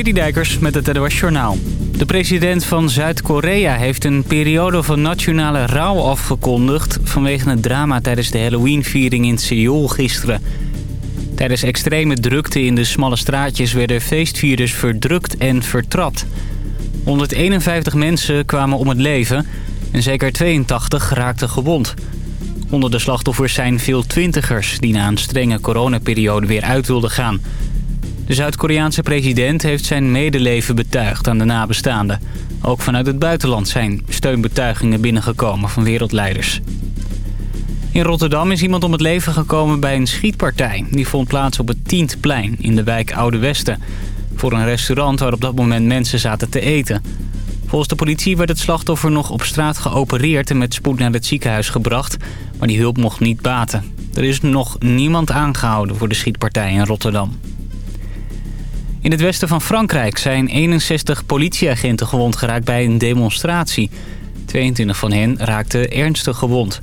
Citydijkers met het NOS Journaal. De president van Zuid-Korea heeft een periode van nationale rouw afgekondigd... vanwege het drama tijdens de Halloween-viering in Seoul gisteren. Tijdens extreme drukte in de smalle straatjes werden feestvierders verdrukt en vertrapt. 151 mensen kwamen om het leven en zeker 82 raakten gewond. Onder de slachtoffers zijn veel twintigers die na een strenge coronaperiode weer uit wilden gaan... De Zuid-Koreaanse president heeft zijn medeleven betuigd aan de nabestaanden. Ook vanuit het buitenland zijn steunbetuigingen binnengekomen van wereldleiders. In Rotterdam is iemand om het leven gekomen bij een schietpartij. Die vond plaats op het Tientplein in de wijk Oude Westen. Voor een restaurant waar op dat moment mensen zaten te eten. Volgens de politie werd het slachtoffer nog op straat geopereerd... en met spoed naar het ziekenhuis gebracht, maar die hulp mocht niet baten. Er is nog niemand aangehouden voor de schietpartij in Rotterdam. In het westen van Frankrijk zijn 61 politieagenten gewond geraakt bij een demonstratie. 22 van hen raakten ernstig gewond.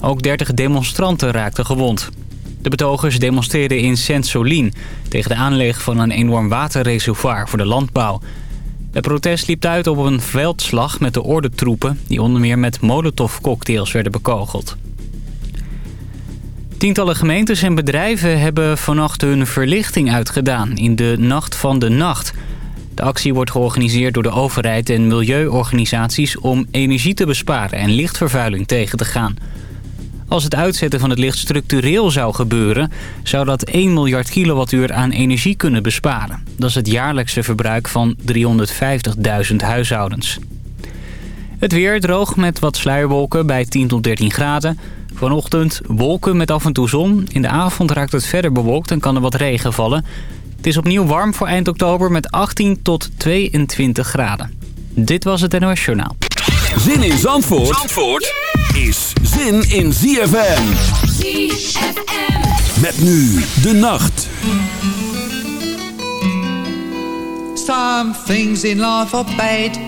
Ook 30 demonstranten raakten gewond. De betogers demonstreerden in Saint-Solin... tegen de aanleg van een enorm waterreservoir voor de landbouw. Het protest liep uit op een veldslag met de ordentroepen... die onder meer met molotovcocktails werden bekogeld. Tientallen gemeentes en bedrijven hebben vannacht hun verlichting uitgedaan in de Nacht van de Nacht. De actie wordt georganiseerd door de overheid en milieuorganisaties om energie te besparen en lichtvervuiling tegen te gaan. Als het uitzetten van het licht structureel zou gebeuren... zou dat 1 miljard kilowattuur aan energie kunnen besparen. Dat is het jaarlijkse verbruik van 350.000 huishoudens. Het weer droog met wat sluierwolken bij 10 tot 13 graden. Vanochtend wolken met af en toe zon. In de avond raakt het verder bewolkt en kan er wat regen vallen. Het is opnieuw warm voor eind oktober met 18 tot 22 graden. Dit was het NOS Journaal. Zin in Zandvoort, Zandvoort is zin in ZFM. ZFM. Met nu de nacht. Some things in life are bad.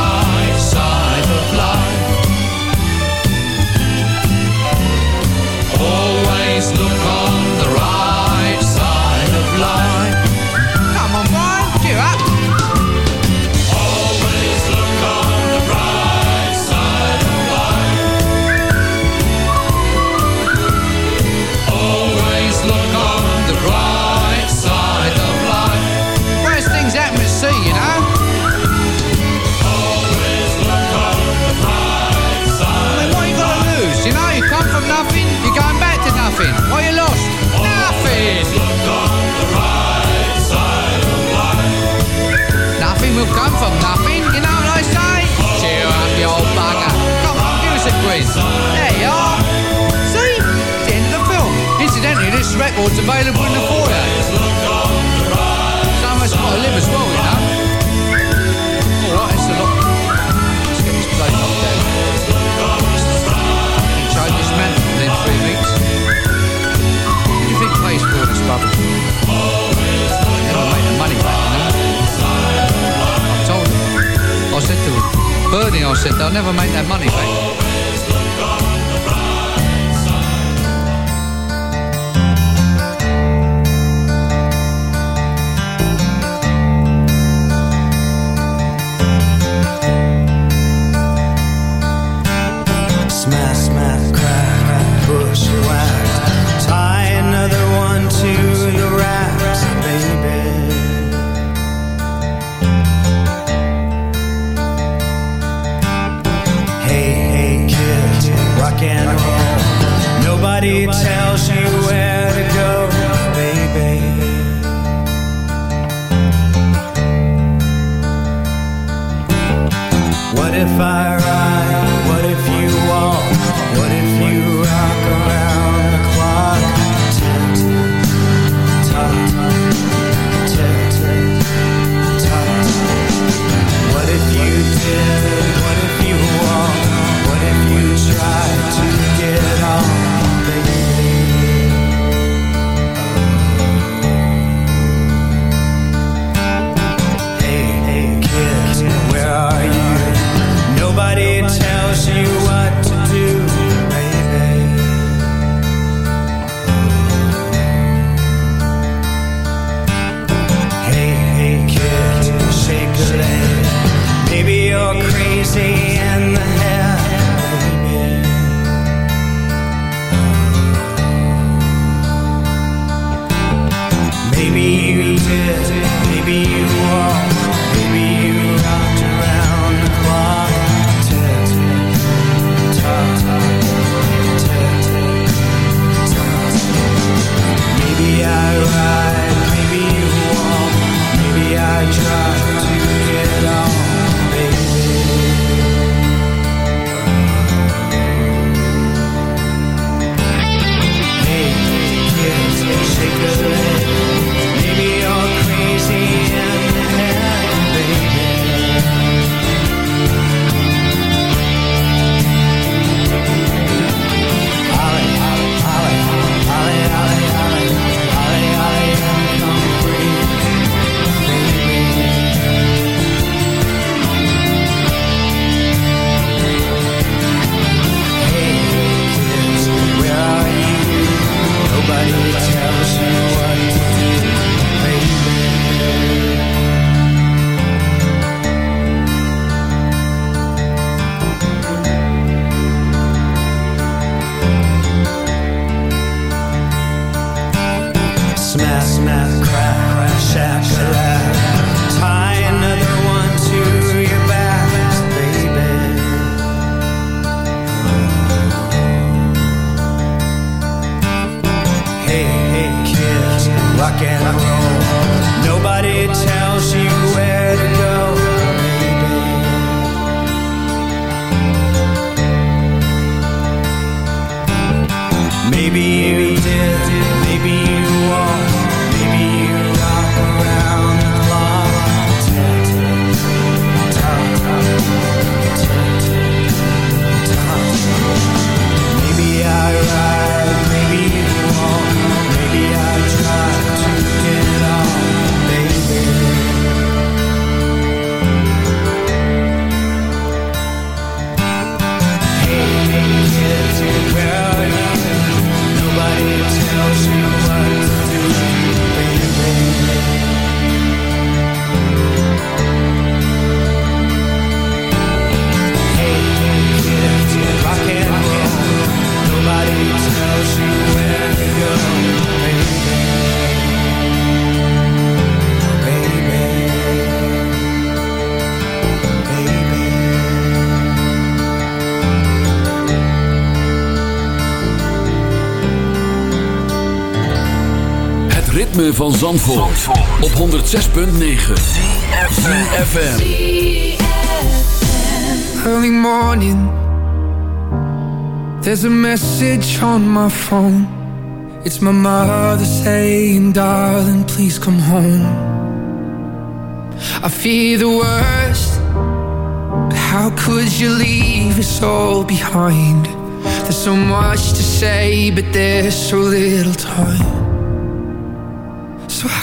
Always look on who come from nothing, you know what I say? Cheer up, you old bugger. Come on, give us a quiz. There you are. See? It's the end of the film. Incidentally, this record's available in the foyer. Some of us got to live as well, you know. Alright, it's a lot. Let's get this plate off there. Charge within three weeks. Anything plays for this bubble. Said to Bernie, I said, they'll never make that money back. Van Zandvoort, op 106.9 CFFM Early morning There's a message on my phone It's my mother saying, darling, please come home. I fear the worst, but how could you leave us all behind? There's so much to say, but there's so little time.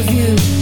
of you.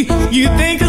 You think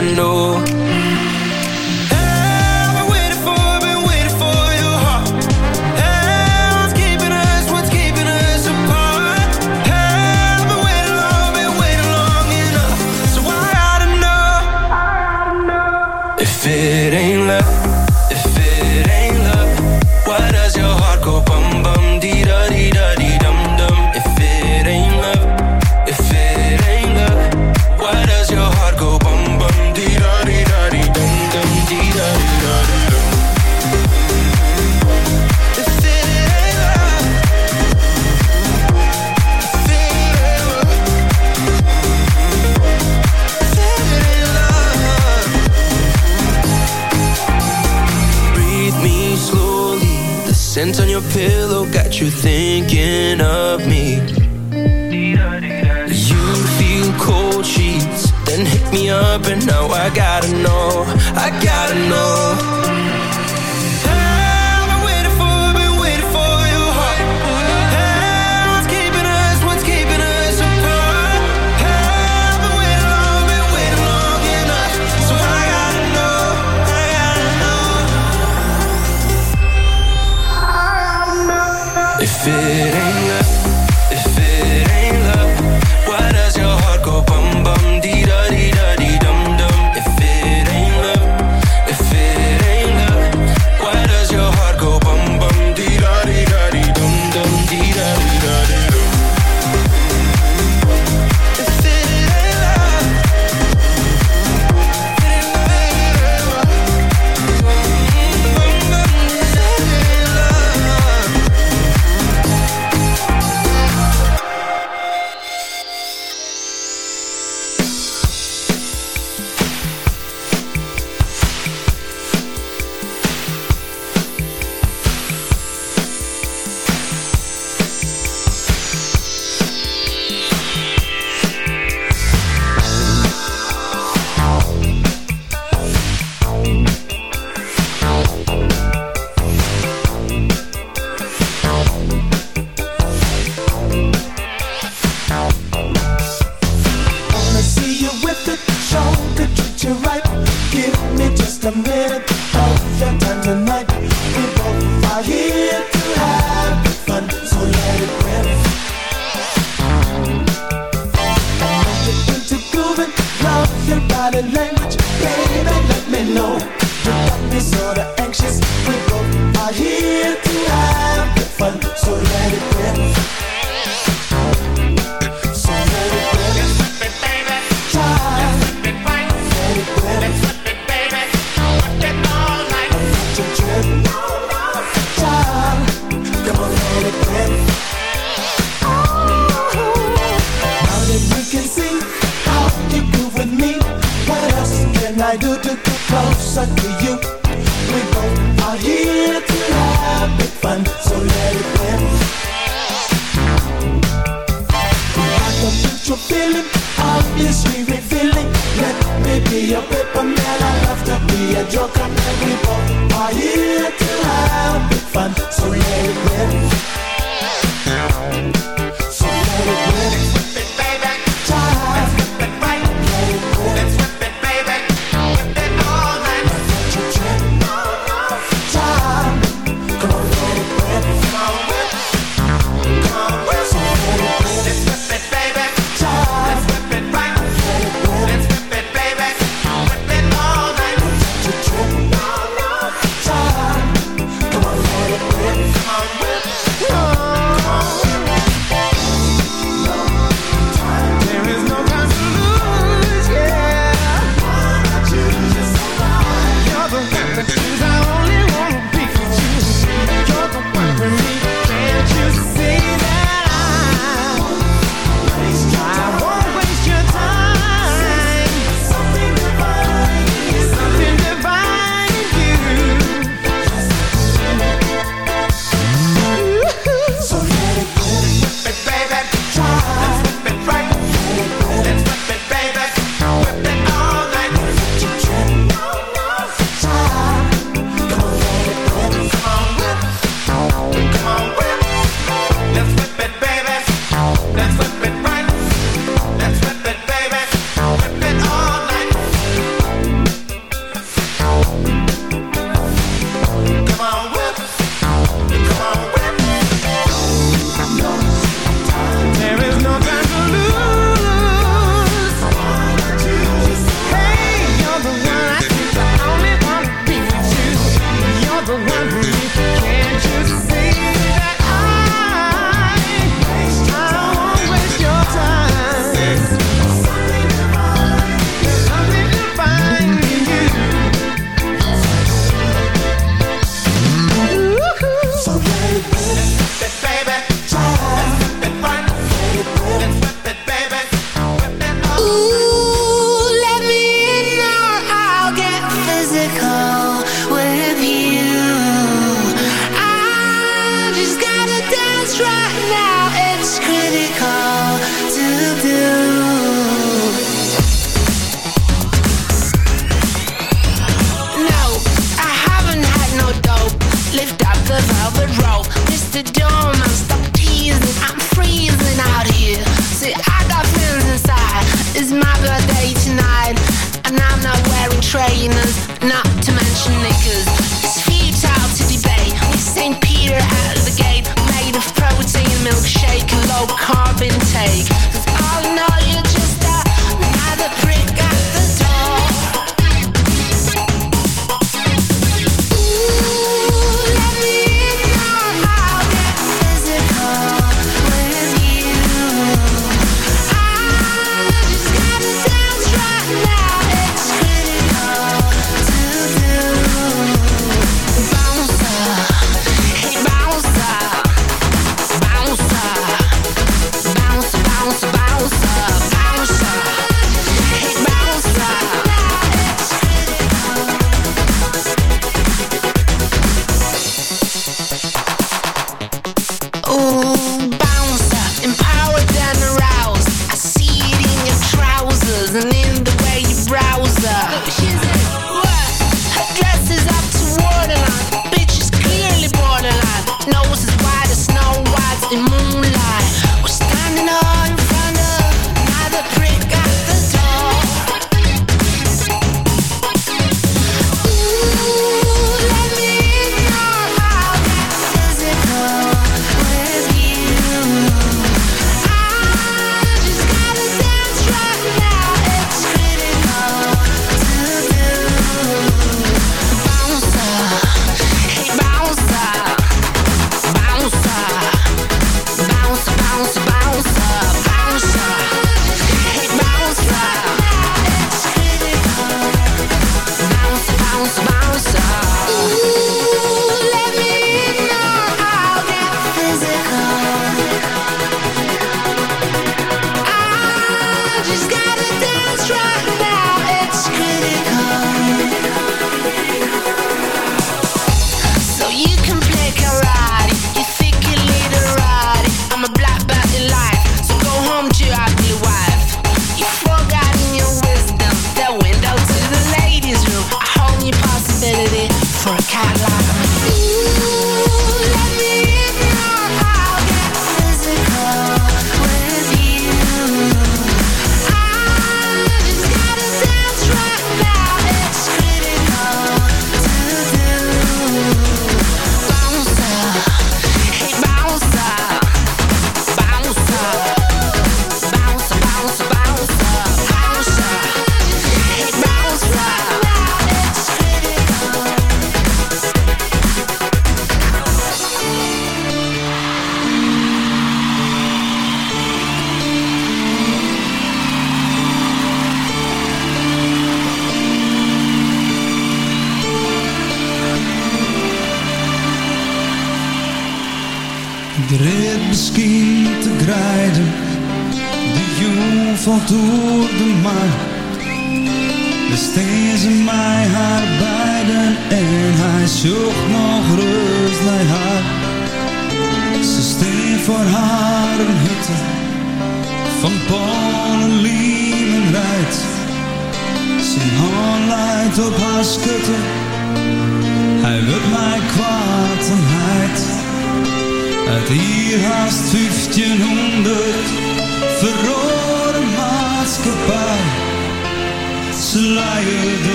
never know for a Cadillac.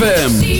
ZFM.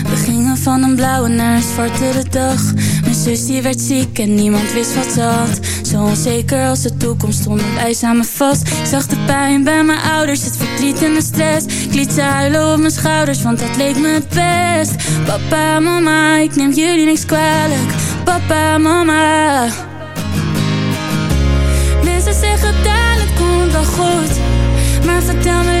gingen van een blauwe naar een zwartere dag. Mijn zus werd ziek en niemand wist wat ze had. Zo onzeker als de toekomst stonden wij samen vast. Ik zag de pijn bij mijn ouders, het verdriet en de stress. Ik liet ze huilen op mijn schouders, want dat leek me het best. Papa, mama, ik neem jullie niks kwalijk. Papa, mama. Mensen zeggen dat het komt wel goed. Maar vertel me